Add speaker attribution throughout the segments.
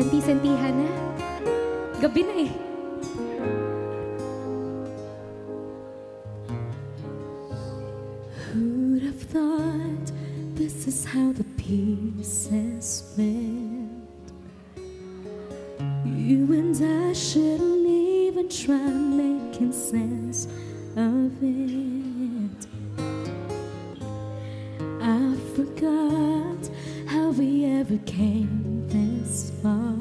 Speaker 1: Na. Gabi na eh. Who'd have thought this is how the pieces fit? You and I shouldn't even try making sense of it. I forgot how we ever came far.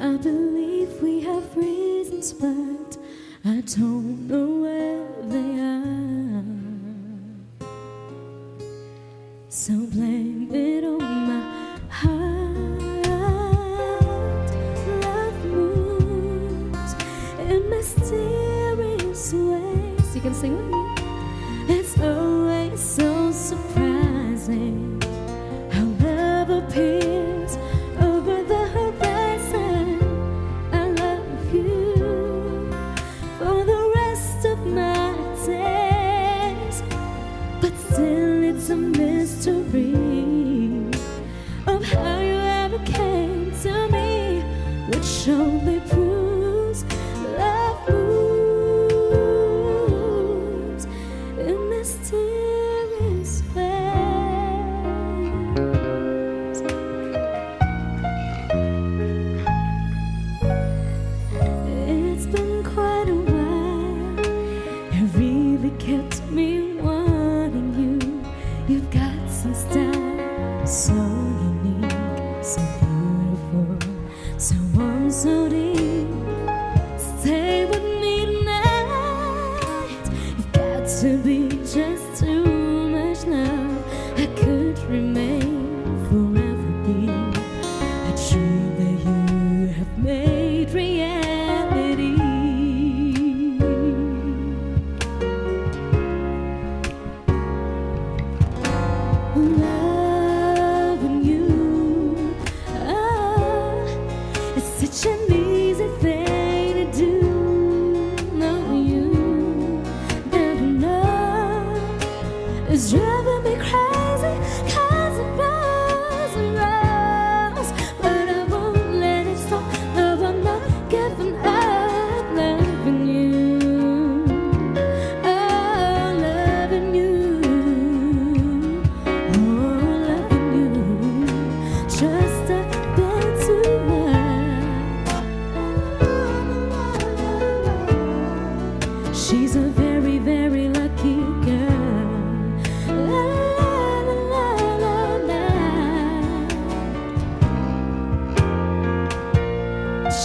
Speaker 1: I believe we have reasons, but I don't know where they are. So blame it on my heart. Love moves in mysterious ways. You can sing with me.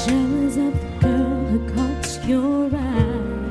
Speaker 1: Shadows of the girl who caught your eye.